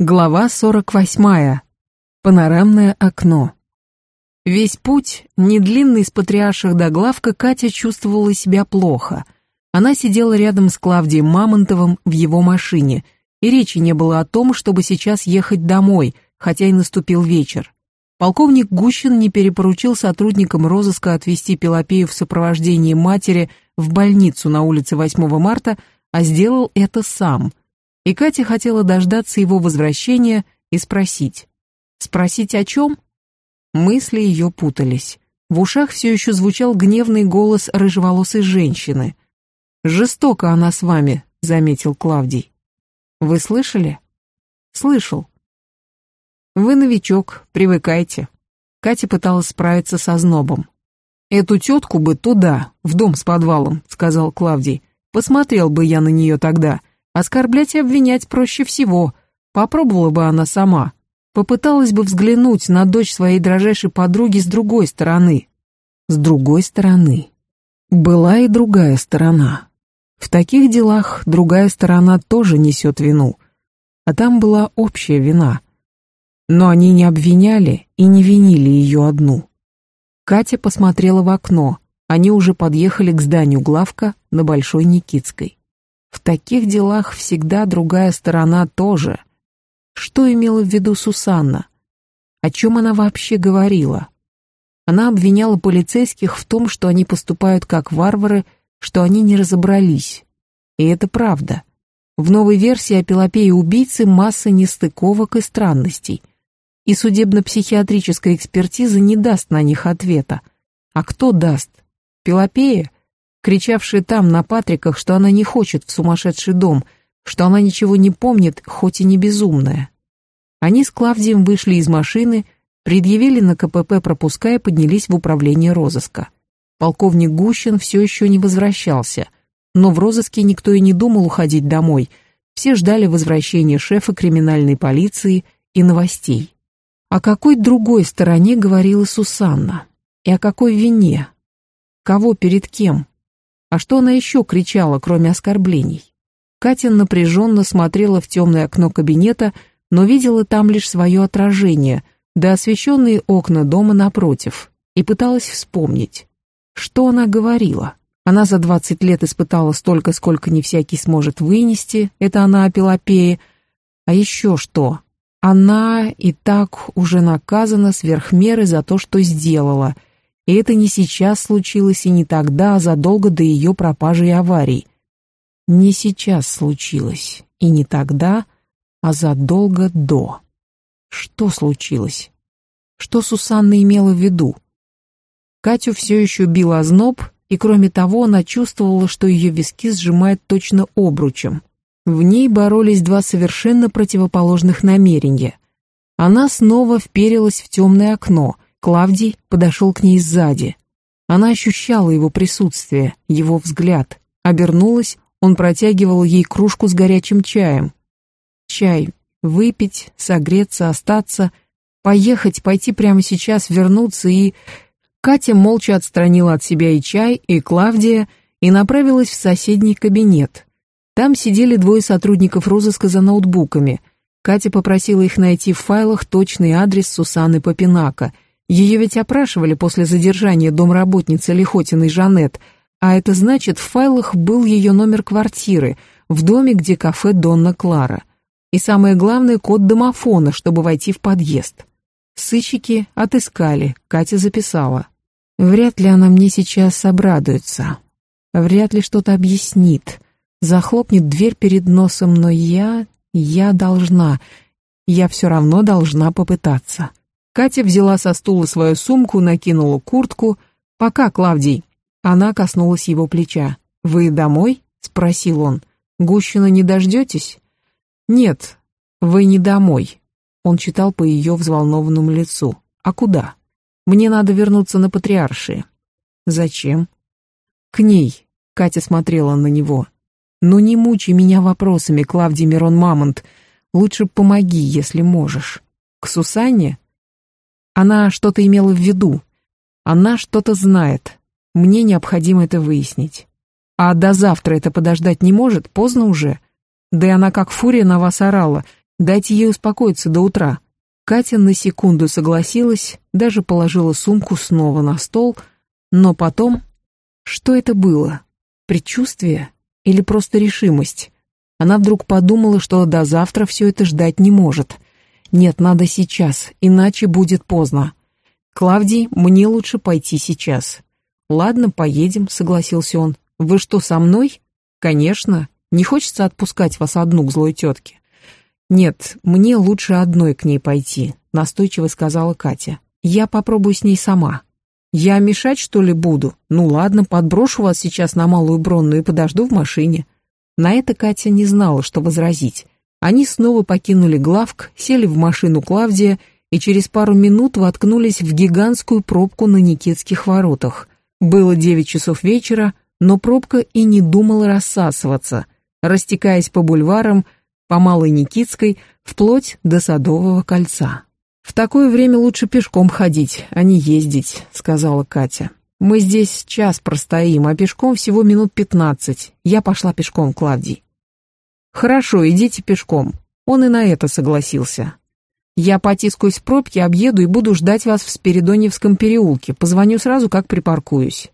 Глава 48. Панорамное окно. Весь путь, не длинный с патриарших до главка, Катя чувствовала себя плохо. Она сидела рядом с Клавдием Мамонтовым в его машине, и речи не было о том, чтобы сейчас ехать домой, хотя и наступил вечер. Полковник Гущин не перепоручил сотрудникам розыска отвезти Пелопею в сопровождении матери в больницу на улице 8 марта, а сделал это сам – и Катя хотела дождаться его возвращения и спросить. Спросить о чем? Мысли ее путались. В ушах все еще звучал гневный голос рыжеволосой женщины. «Жестоко она с вами», — заметил Клавдий. «Вы слышали?» «Слышал». «Вы новичок, привыкайте». Катя пыталась справиться со знобом. «Эту тетку бы туда, в дом с подвалом», — сказал Клавдий. «Посмотрел бы я на нее тогда. Оскорблять и обвинять проще всего. Попробовала бы она сама. Попыталась бы взглянуть на дочь своей дрожайшей подруги с другой стороны. С другой стороны. Была и другая сторона. В таких делах другая сторона тоже несет вину. А там была общая вина. Но они не обвиняли и не винили ее одну. Катя посмотрела в окно. Они уже подъехали к зданию главка на Большой Никитской. В таких делах всегда другая сторона тоже. Что имела в виду Сусанна? О чем она вообще говорила? Она обвиняла полицейских в том, что они поступают как варвары, что они не разобрались. И это правда. В новой версии о Пелопее убийцы масса нестыковок и странностей. И судебно-психиатрическая экспертиза не даст на них ответа. А кто даст? Пелопея? Кричавшая там на Патриках, что она не хочет в сумасшедший дом, что она ничего не помнит, хоть и не безумная. Они с Клавдием вышли из машины, предъявили на КПП пропуска и поднялись в управление розыска. Полковник Гущин все еще не возвращался, но в розыске никто и не думал уходить домой, все ждали возвращения шефа криминальной полиции и новостей. О какой другой стороне говорила Сусанна? И о какой вине? Кого перед кем? А что она еще кричала, кроме оскорблений? Катя напряженно смотрела в темное окно кабинета, но видела там лишь свое отражение, да освещенные окна дома напротив, и пыталась вспомнить. Что она говорила? Она за двадцать лет испытала столько, сколько не всякий сможет вынести, это она о Пелопее. А еще что? Она и так уже наказана сверх меры за то, что сделала — и это не сейчас случилось и не тогда, а задолго до ее пропажи и аварий. Не сейчас случилось, и не тогда, а задолго до. Что случилось? Что Сусанна имела в виду? Катю все еще бил озноб, и кроме того она чувствовала, что ее виски сжимает точно обручем. В ней боролись два совершенно противоположных намерения. Она снова вперилась в темное окно — Клавдий подошел к ней сзади. Она ощущала его присутствие, его взгляд. Обернулась, он протягивал ей кружку с горячим чаем. Чай. Выпить, согреться, остаться, поехать, пойти прямо сейчас, вернуться и... Катя молча отстранила от себя и чай, и Клавдия, и направилась в соседний кабинет. Там сидели двое сотрудников розыска за ноутбуками. Катя попросила их найти в файлах точный адрес Сусаны Попинака — ее ведь опрашивали после задержания домработницы Лихотиной Жанет, а это значит, в файлах был ее номер квартиры, в доме, где кафе Донна Клара. И самое главное, код домофона, чтобы войти в подъезд. Сыщики отыскали, Катя записала. Вряд ли она мне сейчас обрадуется. Вряд ли что-то объяснит. Захлопнет дверь перед носом, но я... я должна... Я все равно должна попытаться. Катя взяла со стула свою сумку, накинула куртку. «Пока, Клавдий». Она коснулась его плеча. «Вы домой?» — спросил он. «Гущина не дождетесь?» «Нет, вы не домой», — он читал по ее взволнованному лицу. «А куда?» «Мне надо вернуться на Патриаршие». «Зачем?» «К ней», — Катя смотрела на него. «Ну не мучай меня вопросами, Клавдий Мирон Мамонт. Лучше помоги, если можешь». «К Сусанне?» Она что-то имела в виду. Она что-то знает. Мне необходимо это выяснить. А до завтра это подождать не может, поздно уже. Да и она как фурия на вас орала. Дайте ей успокоиться до утра. Катя на секунду согласилась, даже положила сумку снова на стол, но потом... Что это было? Предчувствие или просто решимость? Она вдруг подумала, что до завтра все это ждать не может. Нет, надо сейчас, иначе будет поздно. Клавдий, мне лучше пойти сейчас. Ладно, поедем, согласился он. Вы что, со мной? Конечно. Не хочется отпускать вас одну к злой тетке. «Нет, мне лучше одной к ней пойти», — настойчиво сказала Катя. «Я попробую с ней сама». «Я мешать, что ли, буду? Ну ладно, подброшу вас сейчас на Малую Бронную и подожду в машине». На это Катя не знала, что возразить. Они снова покинули главк, сели в машину Клавдия и через пару минут воткнулись в гигантскую пробку на Никитских воротах. Было девять часов вечера, но пробка и не думала рассасываться. Растекаясь по бульварам, по Малой Никитской, вплоть до Садового кольца. «В такое время лучше пешком ходить, а не ездить», — сказала Катя. «Мы здесь час простоим, а пешком всего минут пятнадцать. Я пошла пешком, Клавдий». «Хорошо, идите пешком». Он и на это согласился. «Я потискаюсь в пробке, объеду и буду ждать вас в Спиридоневском переулке. Позвоню сразу, как припаркуюсь».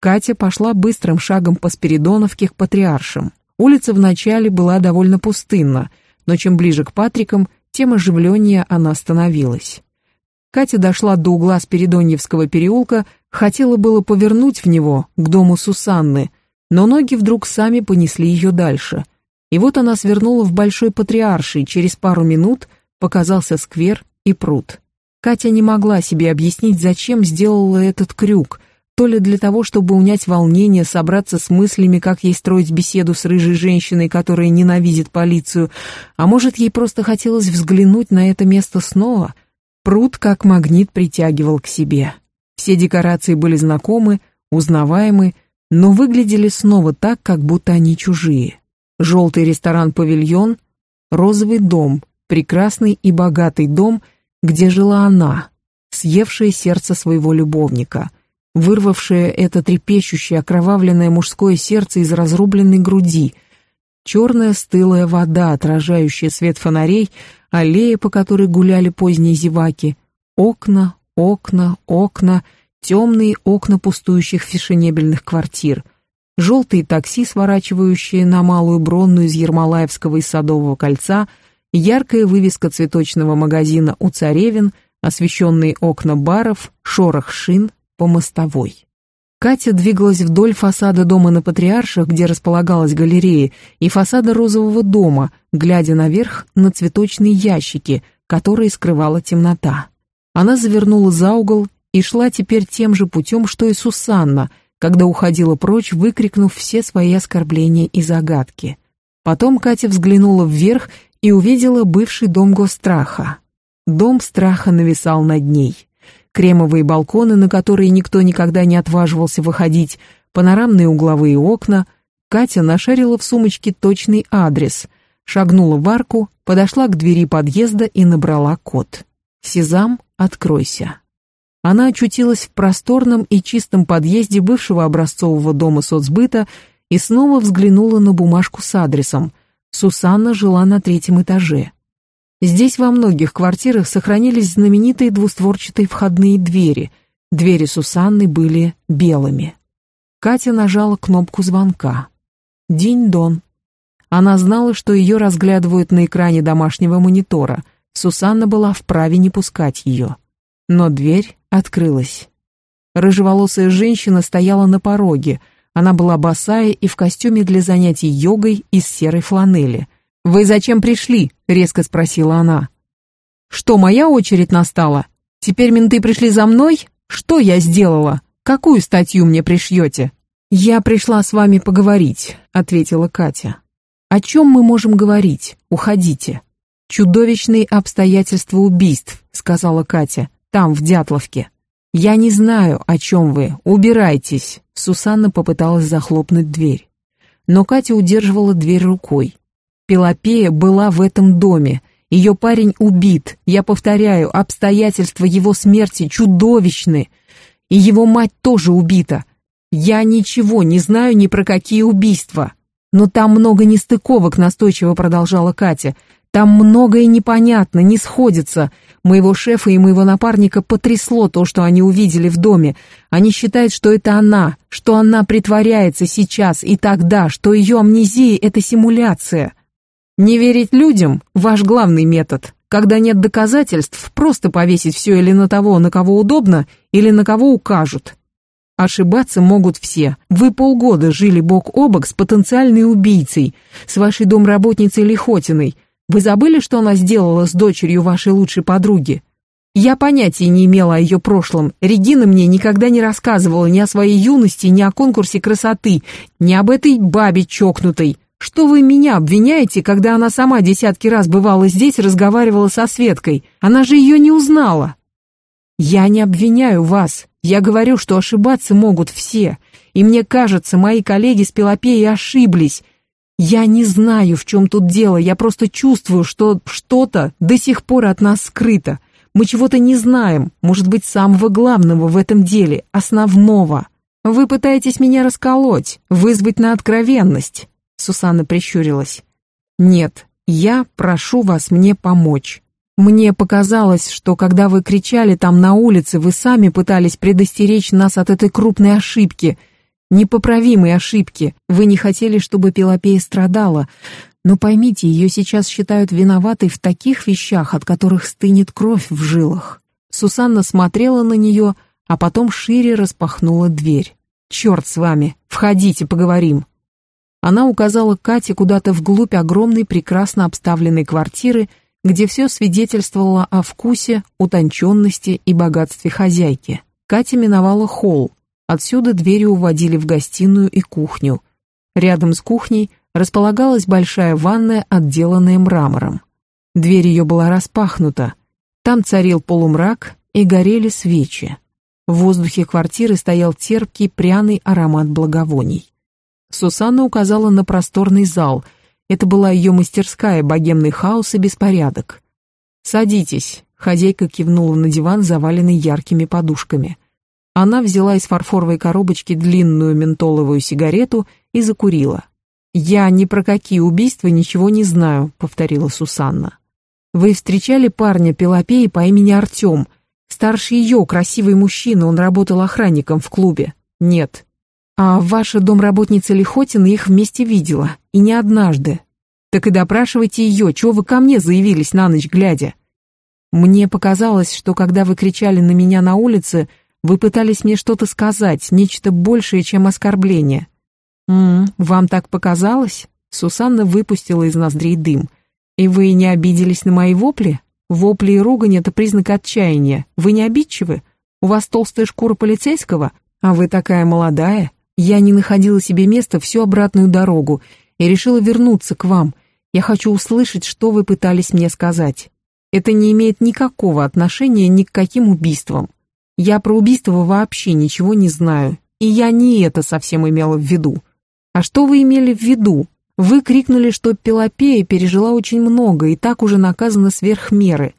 Катя пошла быстрым шагом по Спиридоновке к Патриаршим. Улица вначале была довольно пустынна, но чем ближе к Патрикам, тем оживленнее она становилась. Катя дошла до угла Спиридоньевского переулка, хотела было повернуть в него, к дому Сусанны, но ноги вдруг сами понесли ее дальше. И вот она свернула в Большой Патриарший, через пару минут показался сквер и пруд. Катя не могла себе объяснить, зачем сделала этот крюк, то ли для того, чтобы унять волнение, собраться с мыслями, как ей строить беседу с рыжей женщиной, которая ненавидит полицию, а может, ей просто хотелось взглянуть на это место снова. Пруд как магнит притягивал к себе. Все декорации были знакомы, узнаваемы, но выглядели снова так, как будто они чужие. Желтый ресторан-павильон, розовый дом, прекрасный и богатый дом, где жила она, съевшая сердце своего любовника — вырвавшее это трепещущее, окровавленное мужское сердце из разрубленной груди, черная стылая вода, отражающая свет фонарей, аллея, по которой гуляли поздние зеваки, окна, окна, окна, темные окна пустующих фешенебельных квартир, желтые такси, сворачивающие на Малую Бронную из Ермолаевского и Садового кольца, яркая вывеска цветочного магазина у Царевин, освещенные окна баров, шорох шин, по мостовой. Катя двигалась вдоль фасада дома на Патриарших, где располагалась галерея, и фасада розового дома, глядя наверх на цветочные ящики, которые скрывала темнота. Она завернула за угол и шла теперь тем же путем, что и Сусанна, когда уходила прочь, выкрикнув все свои оскорбления и загадки. Потом Катя взглянула вверх и увидела бывший дом госстраха. Дом страха нависал над ней кремовые балконы, на которые никто никогда не отваживался выходить, панорамные угловые окна. Катя нашарила в сумочке точный адрес, шагнула в арку, подошла к двери подъезда и набрала код. «Сезам, откройся». Она очутилась в просторном и чистом подъезде бывшего образцового дома соцбыта и снова взглянула на бумажку с адресом. Сусанна жила на третьем этаже. Здесь во многих квартирах сохранились знаменитые двустворчатые входные двери. Двери Сусанны были белыми. Катя нажала кнопку звонка. Динь-дон. Она знала, что ее разглядывают на экране домашнего монитора. Сусанна была вправе не пускать ее. Но дверь открылась. Рыжеволосая женщина стояла на пороге. Она была босая и в костюме для занятий йогой из серой фланели – «Вы зачем пришли?» — резко спросила она. «Что, моя очередь настала? Теперь менты пришли за мной? Что я сделала? Какую статью мне пришьете?» «Я пришла с вами поговорить», — ответила Катя. «О чем мы можем говорить? Уходите». «Чудовищные обстоятельства убийств», — сказала Катя, — «там, в Дятловке». «Я не знаю, о чем вы. Убирайтесь». Сусанна попыталась захлопнуть дверь. Но Катя удерживала дверь рукой. Пелопея была в этом доме. Ее парень убит. Я повторяю, обстоятельства его смерти чудовищны. И его мать тоже убита. Я ничего не знаю ни про какие убийства. Но там много нестыковок, настойчиво продолжала Катя. Там многое непонятно, не сходится. Моего шефа и моего напарника потрясло то, что они увидели в доме. Они считают, что это она, что она притворяется сейчас и тогда, что ее амнезия — это симуляция. Не верить людям — ваш главный метод. Когда нет доказательств, просто повесить все или на того, на кого удобно, или на кого укажут. Ошибаться могут все. Вы полгода жили бок о бок с потенциальной убийцей, с вашей домработницей Лихотиной — вы забыли, что она сделала с дочерью вашей лучшей подруги? Я понятия не имела о ее прошлом. Регина мне никогда не рассказывала ни о своей юности, ни о конкурсе красоты, ни об этой бабе чокнутой. Что вы меня обвиняете, когда она сама десятки раз бывала здесь, разговаривала со Светкой? Она же ее не узнала. Я не обвиняю вас. Я говорю, что ошибаться могут все. И мне кажется, мои коллеги с Пелопеей ошиблись. Я не знаю, в чем тут дело, я просто чувствую, что что-то до сих пор от нас скрыто. Мы чего-то не знаем, может быть, самого главного в этом деле, основного. Вы пытаетесь меня расколоть, вызвать на откровенность. Сусанна прищурилась. Нет, я прошу вас мне помочь. Мне показалось, что когда вы кричали там на улице, вы сами пытались предостеречь нас от этой крупной ошибки — непоправимой ошибки. Вы не хотели, чтобы Пелопея страдала, но поймите, ее сейчас считают виноватой в таких вещах, от которых стынет кровь в жилах. Сусанна смотрела на нее, а потом шире распахнула дверь. «Черт с вами! Входите, поговорим!» Она указала Кате куда-то вглубь огромной прекрасно обставленной квартиры, где все свидетельствовало о вкусе, утонченности и богатстве хозяйки. Катя миновала холл, Отсюда двери уводили в гостиную и кухню. Рядом с кухней располагалась большая ванная, отделанная мрамором. Дверь ее была распахнута. Там царил полумрак и горели свечи. В воздухе квартиры стоял терпкий пряный аромат благовоний. Сусанна указала на просторный зал. Это была ее мастерская, богемный хаос и беспорядок. «Садитесь», — хозяйка кивнула на диван, заваленный яркими подушками. Она взяла из фарфоровой коробочки длинную ментоловую сигарету и закурила. «Я ни про какие убийства ничего не знаю», — повторила Сусанна. «Вы встречали парня Пелопеи по имени Артем? Старше ее, красивый мужчина, он работал охранником в клубе?» «Нет». «А ваша домработница Лихотина их вместе видела, и не однажды. Так и допрашивайте ее, чего вы ко мне заявились на ночь глядя?» «Мне показалось, что когда вы кричали на меня на улице, вы пытались мне что-то сказать, нечто большее, чем оскорбление. «М -м, вам так показалось?» Сусанна выпустила из ноздрей дым. «И вы не обиделись на мои вопли? Вопли и ругань — это признак отчаяния. Вы не обидчивы? У вас толстая шкура полицейского? А вы такая молодая? Я не находила себе места всю обратную дорогу и решила вернуться к вам. Я хочу услышать, что вы пытались мне сказать. Это не имеет никакого отношения ни к каким убийствам. Я про убийство вообще ничего не знаю, и я не это совсем имела в виду. А что вы имели в виду? Вы крикнули, что Пелопея пережила очень много и так уже наказана сверх меры.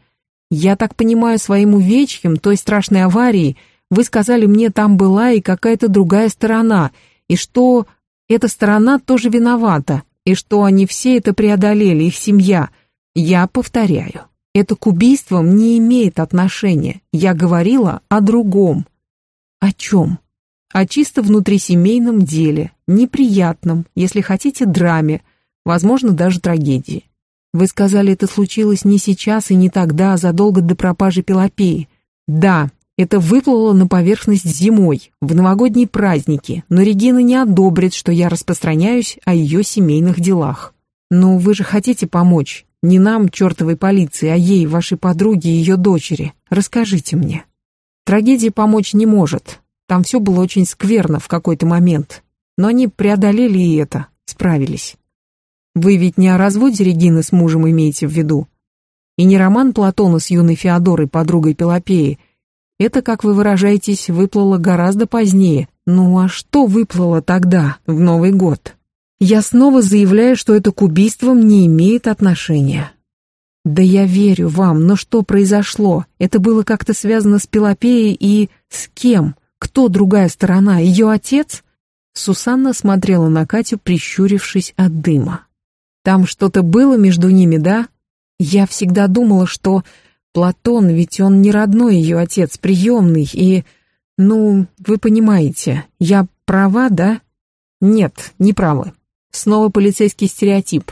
Я так понимаю, своим увечьем, той страшной аварии, вы сказали мне, там была и какая-то другая сторона, и что эта сторона тоже виновата, и что они все это преодолели, их семья. Я повторяю, это к убийствам не имеет отношения. Я говорила о другом. О чем? О чисто внутрисемейном деле, неприятном, если хотите, драме, возможно, даже трагедии. Вы сказали, это случилось не сейчас и не тогда, а задолго до пропажи Пелопеи. Да, это выплыло на поверхность зимой, в новогодние праздники, но Регина не одобрит, что я распространяюсь о ее семейных делах. Но вы же хотите помочь, не нам, чертовой полиции, а ей, вашей подруге и ее дочери. Расскажите мне. Трагедия помочь не может. Там все было очень скверно в какой-то момент. Но они преодолели и это, справились. Вы ведь не о разводе Регины с мужем имеете в виду? И не роман Платона с юной Феодорой, подругой Пелопеи. Это, как вы выражаетесь, выплыло гораздо позднее. Ну а что выплыло тогда, в Новый год? Я снова заявляю, что это к убийствам не имеет отношения. Да я верю вам, но что произошло? Это было как-то связано с Пелопеей и... с кем? Кто другая сторона? Ее отец? Сусанна смотрела на Катю, прищурившись от дыма. Там что-то было между ними, да? Я всегда думала, что Платон, ведь он не родной ее отец, приемный, и... Ну, вы понимаете, я права, да? Нет, не правы. Снова полицейский стереотип.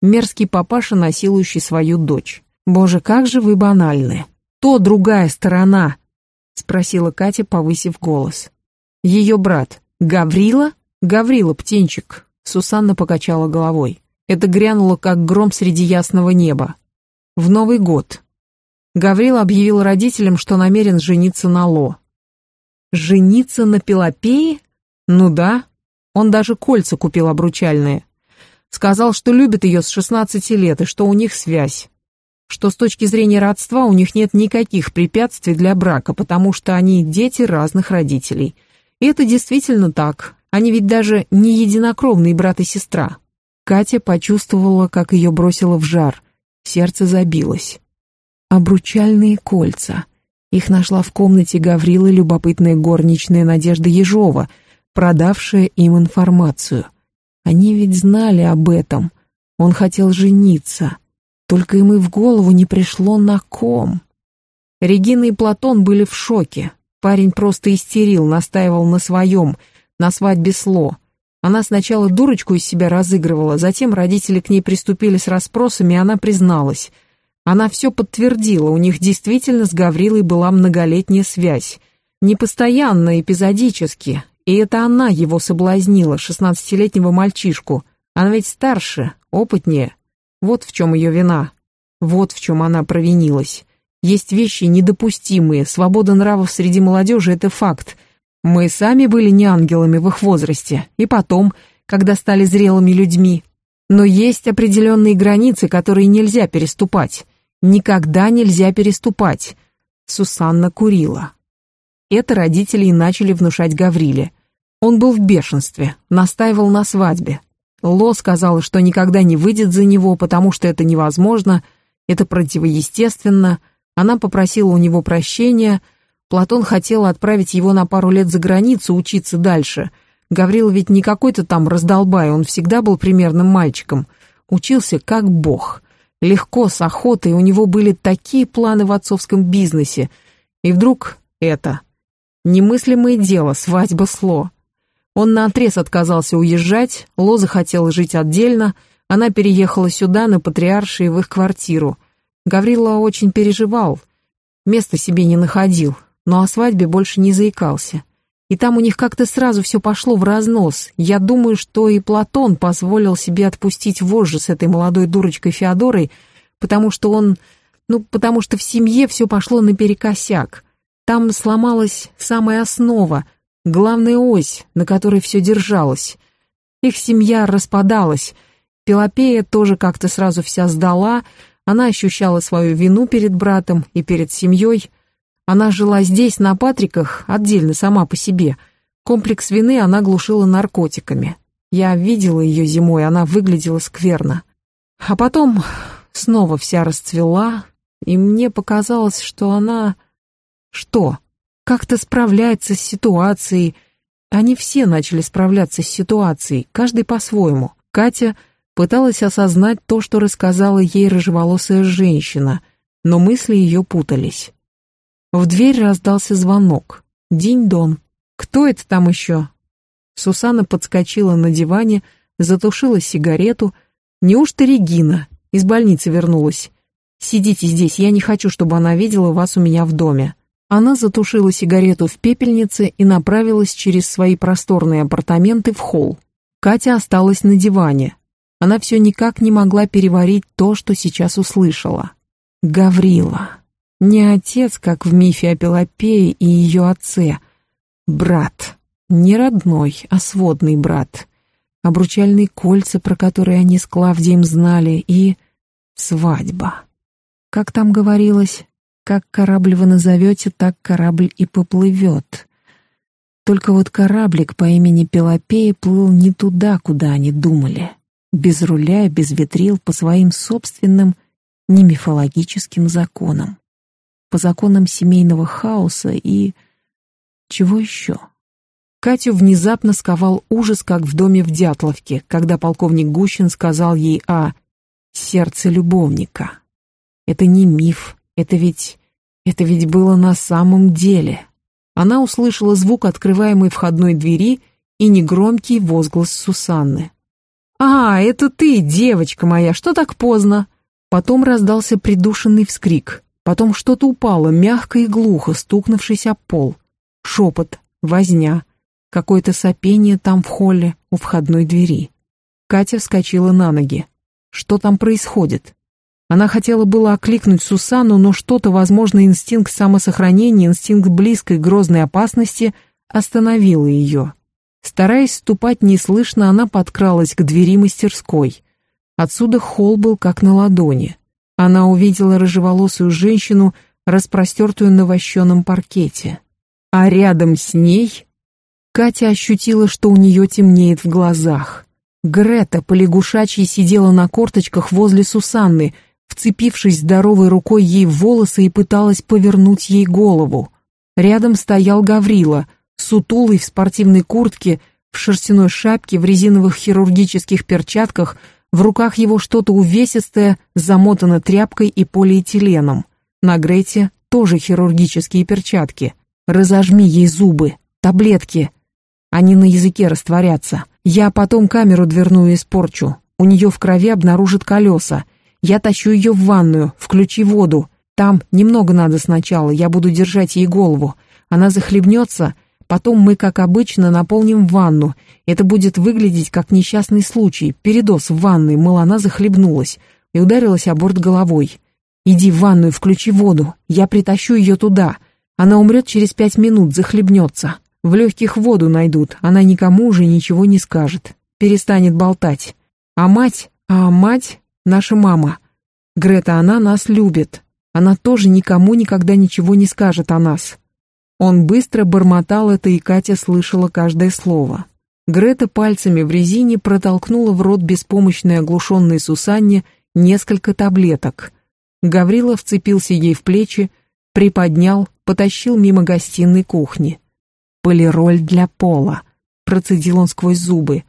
Мерзкий папаша, насилующий свою дочь. Боже, как же вы банальны. То другая сторона, спросила Катя, повысив голос. Ее брат. Гаврила? Гаврила, птенчик. Сусанна покачала головой. Это грянуло, как гром среди ясного неба. В Новый год. Гаврил объявил родителям, что намерен жениться на Ло. Жениться на Пелопее? Ну да. Он даже кольца купил обручальные. Сказал, что любит ее с 16 лет и что у них связь. Что с точки зрения родства у них нет никаких препятствий для брака, потому что они дети разных родителей. И это действительно так. Они ведь даже не единокровные брат и сестра. Катя почувствовала, как ее бросило в жар. Сердце забилось. Обручальные кольца. Их нашла в комнате Гаврилы любопытная горничная Надежда Ежова, продавшая им информацию. Они ведь знали об этом. Он хотел жениться. Только им и в голову не пришло на ком. Регина и Платон были в шоке. Парень просто истерил, настаивал на своем, на свадьбе Сло. Она сначала дурочку из себя разыгрывала, затем родители к ней приступили с расспросами, и она призналась. Она все подтвердила, у них действительно с Гаврилой была многолетняя связь. Не постоянно, эпизодически. И это она его соблазнила, шестнадцатилетнего мальчишку. Она ведь старше, опытнее. Вот в чем ее вина. Вот в чем она провинилась. Есть вещи недопустимые, свобода нравов среди молодежи – это факт – мы сами были не ангелами в их возрасте, и потом, когда стали зрелыми людьми. Но есть определенные границы, которые нельзя переступать. Никогда нельзя переступать. Сусанна курила. Это родители и начали внушать Гавриле. Он был в бешенстве, настаивал на свадьбе. Ло сказала, что никогда не выйдет за него, потому что это невозможно, это противоестественно. Она попросила у него прощения – Платон хотел отправить его на пару лет за границу учиться дальше. Гаврил ведь не какой-то там раздолбай, он всегда был примерным мальчиком. Учился как бог. Легко, с охотой, у него были такие планы в отцовском бизнесе. И вдруг это. Немыслимое дело, свадьба Сло. Он наотрез отказался уезжать, Лоза хотела жить отдельно, она переехала сюда, на Патриаршие, в их квартиру. Гаврила очень переживал, места себе не находил, но о свадьбе больше не заикался. И там у них как-то сразу все пошло в разнос. Я думаю, что и Платон позволил себе отпустить вожжи с этой молодой дурочкой Феодорой, потому что он... Ну, потому что в семье все пошло наперекосяк. Там сломалась самая основа, главная ось, на которой все держалось. Их семья распадалась. Пелопея тоже как-то сразу вся сдала, она ощущала свою вину перед братом и перед семьей, она жила здесь, на Патриках, отдельно, сама по себе. Комплекс вины она глушила наркотиками. Я видела ее зимой, она выглядела скверно. А потом снова вся расцвела, и мне показалось, что она... Что? Как-то справляется с ситуацией. Они все начали справляться с ситуацией, каждый по-своему. Катя пыталась осознать то, что рассказала ей рыжеволосая женщина, но мысли ее путались. В дверь раздался звонок. Динь-дон. Кто это там еще? Сусанна подскочила на диване, затушила сигарету. Неужто Регина? Из больницы вернулась. Сидите здесь, я не хочу, чтобы она видела вас у меня в доме. Она затушила сигарету в пепельнице и направилась через свои просторные апартаменты в холл. Катя осталась на диване. Она все никак не могла переварить то, что сейчас услышала. Гаврила. Не отец, как в мифе о Пелопее и ее отце. Брат. Не родной, а сводный брат. Обручальные кольца, про которые они с Клавдием знали, и свадьба. Как там говорилось, как корабль вы назовете, так корабль и поплывет. Только вот кораблик по имени Пелопея плыл не туда, куда они думали. Без руля, без ветрил, по своим собственным, не мифологическим законам по законам семейного хаоса и... чего еще? Катю внезапно сковал ужас, как в доме в Дятловке, когда полковник Гущин сказал ей о «сердце любовника». Это не миф, это ведь... это ведь было на самом деле. Она услышала звук открываемой входной двери и негромкий возглас Сусанны. «А, это ты, девочка моя, что так поздно?» Потом раздался придушенный вскрик. Потом что-то упало, мягко и глухо, стукнувшись об пол. Шепот, возня, какое-то сопение там в холле у входной двери. Катя вскочила на ноги. Что там происходит? Она хотела было окликнуть Сусану, но что-то, возможно, инстинкт самосохранения, инстинкт близкой грозной опасности остановило ее. Стараясь ступать неслышно, она подкралась к двери мастерской. Отсюда холл был как на ладони. Она увидела рыжеволосую женщину, распростертую на вощеном паркете. А рядом с ней Катя ощутила, что у нее темнеет в глазах. Грета полягушачьи сидела на корточках возле Сусанны, вцепившись здоровой рукой ей в волосы и пыталась повернуть ей голову. Рядом стоял Гаврила, сутулый в спортивной куртке, в шерстяной шапке, в резиновых хирургических перчатках – в руках его что-то увесистое, замотано тряпкой и полиэтиленом. На Грете тоже хирургические перчатки. Разожми ей зубы, таблетки. Они на языке растворятся. Я потом камеру дверную испорчу. У нее в крови обнаружат колеса. Я тащу ее в ванную, включи воду. Там немного надо сначала, я буду держать ей голову. Она захлебнется, Потом мы, как обычно, наполним ванну. Это будет выглядеть как несчастный случай. Передоз в ванной, мол, она захлебнулась и ударилась о борт головой. Иди в ванную, включи воду. Я притащу ее туда. Она умрет через пять минут, захлебнется. В легких воду найдут, она никому уже ничего не скажет. Перестанет болтать. А мать, а мать, наша мама. Грета, она нас любит. Она тоже никому никогда ничего не скажет о нас. Он быстро бормотал это, и Катя слышала каждое слово. Грета пальцами в резине протолкнула в рот беспомощной оглушенной Сусанне несколько таблеток. Гаврила вцепился ей в плечи, приподнял, потащил мимо гостиной кухни. «Полироль для пола», — процедил он сквозь зубы.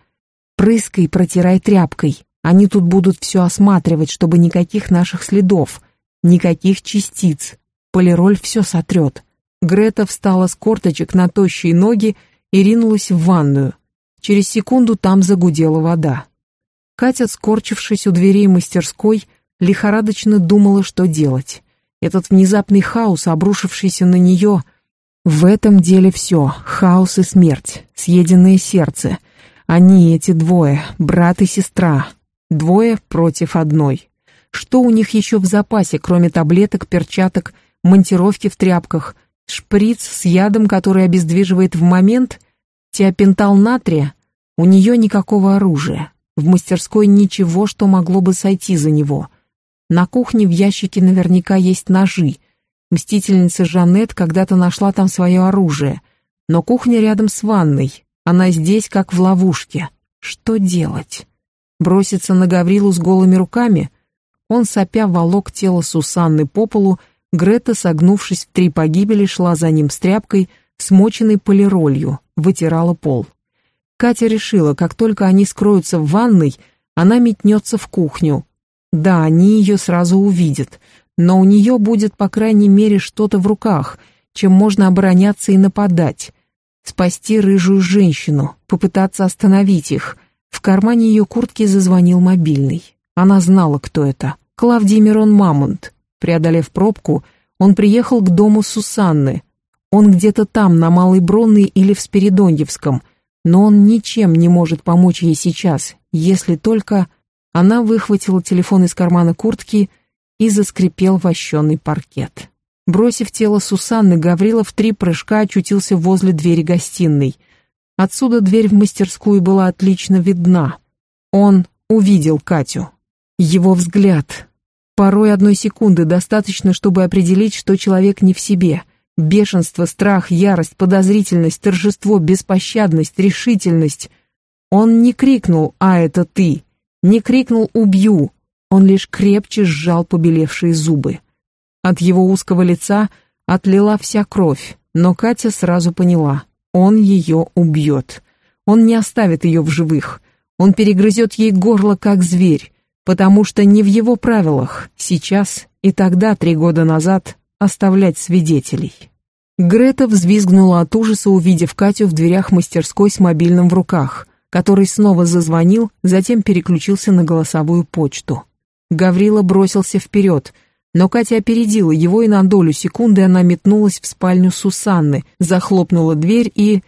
«Прыскай, протирай тряпкой. Они тут будут все осматривать, чтобы никаких наших следов, никаких частиц. Полироль все сотрет. Грета встала с корточек на тощие ноги и ринулась в ванную. Через секунду там загудела вода. Катя, скорчившись у дверей мастерской, лихорадочно думала, что делать. Этот внезапный хаос, обрушившийся на нее... В этом деле все, хаос и смерть, съеденное сердце. Они, эти двое, брат и сестра. Двое против одной. Что у них еще в запасе, кроме таблеток, перчаток, монтировки в тряпках — шприц с ядом, который обездвиживает в момент, тиопентал натрия, у нее никакого оружия, в мастерской ничего, что могло бы сойти за него. На кухне в ящике наверняка есть ножи. Мстительница Жанет когда-то нашла там свое оружие, но кухня рядом с ванной, она здесь как в ловушке. Что делать? Броситься на Гаврилу с голыми руками? Он, сопя, волок тело Сусанны по полу, Грета, согнувшись в три погибели, шла за ним с тряпкой, смоченной полиролью, вытирала пол. Катя решила, как только они скроются в ванной, она метнется в кухню. Да, они ее сразу увидят, но у нее будет, по крайней мере, что-то в руках, чем можно обороняться и нападать. Спасти рыжую женщину, попытаться остановить их. В кармане ее куртки зазвонил мобильный. Она знала, кто это. Клавдий Мирон Мамонт. Преодолев пробку, он приехал к дому Сусанны. Он где-то там, на Малой Бронной или в Спиридоньевском, но он ничем не может помочь ей сейчас, если только... Она выхватила телефон из кармана куртки и заскрипел вощеный паркет. Бросив тело Сусанны, Гаврилов в три прыжка очутился возле двери гостиной. Отсюда дверь в мастерскую была отлично видна. Он увидел Катю. Его взгляд, Порой одной секунды достаточно, чтобы определить, что человек не в себе. Бешенство, страх, ярость, подозрительность, торжество, беспощадность, решительность. Он не крикнул «А, это ты!», не крикнул «Убью!», он лишь крепче сжал побелевшие зубы. От его узкого лица отлила вся кровь, но Катя сразу поняла — он ее убьет. Он не оставит ее в живых. Он перегрызет ей горло, как зверь потому что не в его правилах сейчас и тогда, три года назад, оставлять свидетелей. Грета взвизгнула от ужаса, увидев Катю в дверях мастерской с мобильным в руках, который снова зазвонил, затем переключился на голосовую почту. Гаврила бросился вперед, но Катя опередила его, и на долю секунды она метнулась в спальню Сусанны, захлопнула дверь и...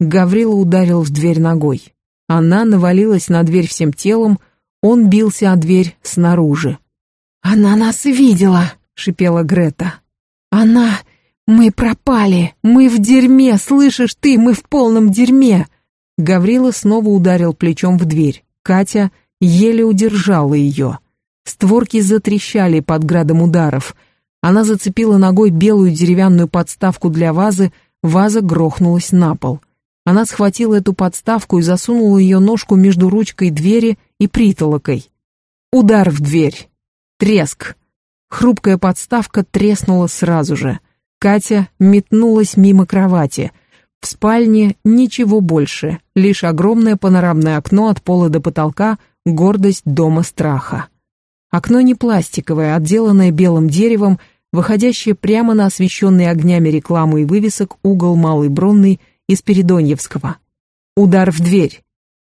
Гаврила ударил в дверь ногой. Она навалилась на дверь всем телом, он бился о дверь снаружи. «Она нас видела!» — шипела Грета. «Она... Мы пропали! Мы в дерьме! Слышишь ты, мы в полном дерьме!» Гаврила снова ударил плечом в дверь. Катя еле удержала ее. Створки затрещали под градом ударов. Она зацепила ногой белую деревянную подставку для вазы, ваза грохнулась на пол. Она схватила эту подставку и засунула ее ножку между ручкой двери и притолокой. Удар в дверь. Треск. Хрупкая подставка треснула сразу же. Катя метнулась мимо кровати. В спальне ничего больше, лишь огромное панорамное окно от пола до потолка, гордость дома страха. Окно не пластиковое, отделанное белым деревом, выходящее прямо на освещенный огнями рекламы и вывесок угол Малый Бронный из Передоньевского. Удар в дверь.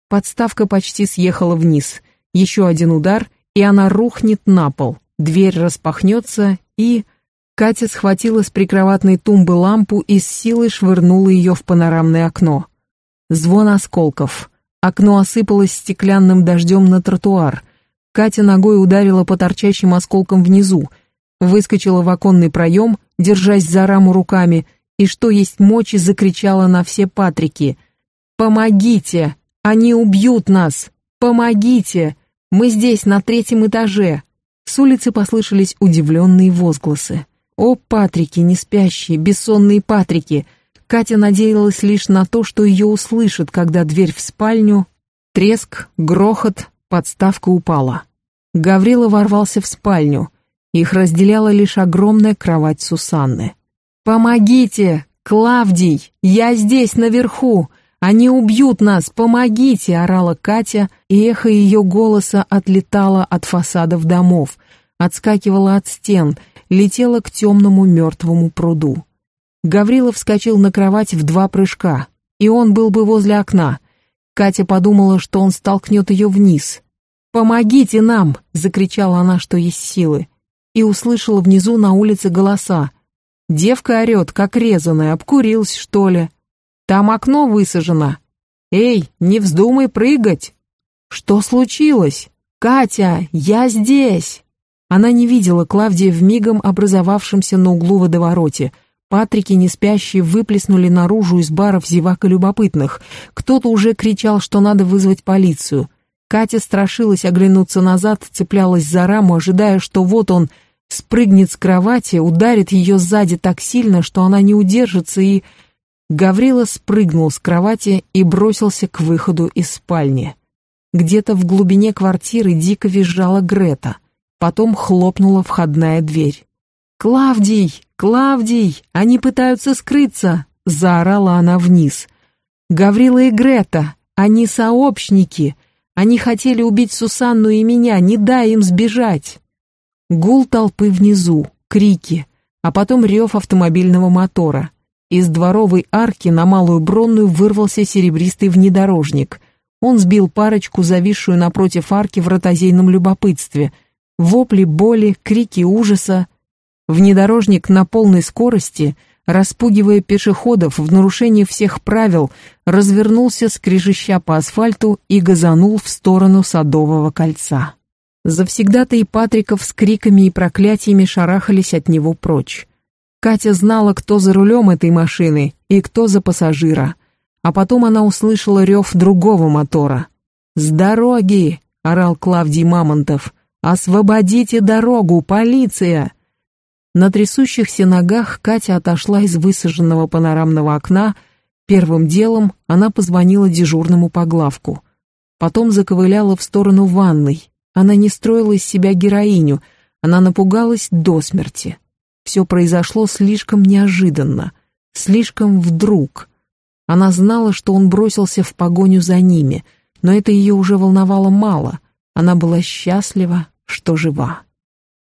Подставка почти съехала вниз. Еще один удар, и она рухнет на пол. Дверь распахнется, и... Катя схватила с прикроватной тумбы лампу и с силой швырнула ее в панорамное окно. Звон осколков. Окно осыпалось стеклянным дождем на тротуар. Катя ногой ударила по торчащим осколкам внизу, выскочила в оконный проем, держась за раму руками, и что есть мочи закричала на все Патрики. «Помогите! Они убьют нас! Помогите! Мы здесь, на третьем этаже!» С улицы послышались удивленные возгласы. О, Патрики, не спящие, бессонные Патрики! Катя надеялась лишь на то, что ее услышат, когда дверь в спальню... Треск, грохот, подставка упала. Гаврила ворвался в спальню. Их разделяла лишь огромная кровать Сусанны. «Помогите! Клавдий! Я здесь, наверху! Они убьют нас! Помогите!» — орала Катя, и эхо ее голоса отлетало от фасадов домов, отскакивало от стен — летела к темному мертвому пруду. Гаврилов вскочил на кровать в два прыжка, и он был бы возле окна. Катя подумала, что он столкнет ее вниз. «Помогите нам!» — закричала она, что есть силы, и услышала внизу на улице голоса. «Девка орет, как резаная, обкурилась, что ли? Там окно высажено. Эй, не вздумай прыгать!» «Что случилось? Катя, я здесь!» Она не видела Клавдия в мигом образовавшемся на углу водовороте. Патрики, не спящие, выплеснули наружу из баров зевак и любопытных. Кто-то уже кричал, что надо вызвать полицию. Катя страшилась оглянуться назад, цеплялась за раму, ожидая, что вот он спрыгнет с кровати, ударит ее сзади так сильно, что она не удержится, и... Гаврила спрыгнул с кровати и бросился к выходу из спальни. Где-то в глубине квартиры дико визжала Грета. Потом хлопнула входная дверь. «Клавдий! Клавдий! Они пытаются скрыться!» — заорала она вниз. «Гаврила и Грета! Они сообщники! Они хотели убить Сусанну и меня, не дай им сбежать!» Гул толпы внизу, крики, а потом рев автомобильного мотора. Из дворовой арки на Малую Бронную вырвался серебристый внедорожник. Он сбил парочку, зависшую напротив арки в ротозейном любопытстве — вопли боли, крики ужаса. Внедорожник на полной скорости, распугивая пешеходов в нарушении всех правил, развернулся, скрежеща по асфальту и газанул в сторону Садового кольца. Завсегда-то и Патриков с криками и проклятиями шарахались от него прочь. Катя знала, кто за рулем этой машины и кто за пассажира. А потом она услышала рев другого мотора. «С дороги!» — орал Клавдий Мамонтов. «Освободите дорогу, полиция!» На трясущихся ногах Катя отошла из высаженного панорамного окна. Первым делом она позвонила дежурному по главку. Потом заковыляла в сторону ванной. Она не строила из себя героиню, она напугалась до смерти. Все произошло слишком неожиданно, слишком вдруг. Она знала, что он бросился в погоню за ними, но это ее уже волновало мало. Она была счастлива, что жива.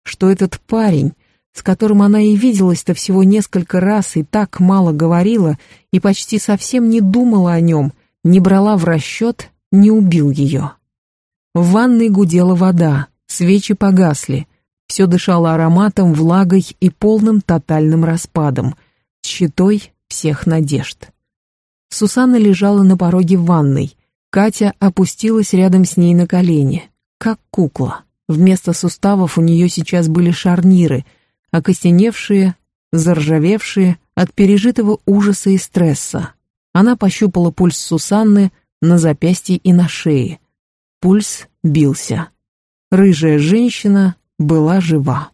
что этот парень, с которым она и виделась-то всего несколько раз и так мало говорила, и почти совсем не думала о нем, не брала в расчет, не убил ее. В ванной гудела вода, свечи погасли, все дышало ароматом, влагой и полным тотальным распадом, щитой всех надежд. Сусанна лежала на пороге ванной, Катя опустилась рядом с ней на колени, как кукла. Вместо суставов у нее сейчас были шарниры, окостеневшие, заржавевшие от пережитого ужаса и стресса. Она пощупала пульс Сусанны на запястье и на шее. Пульс бился. Рыжая женщина была жива.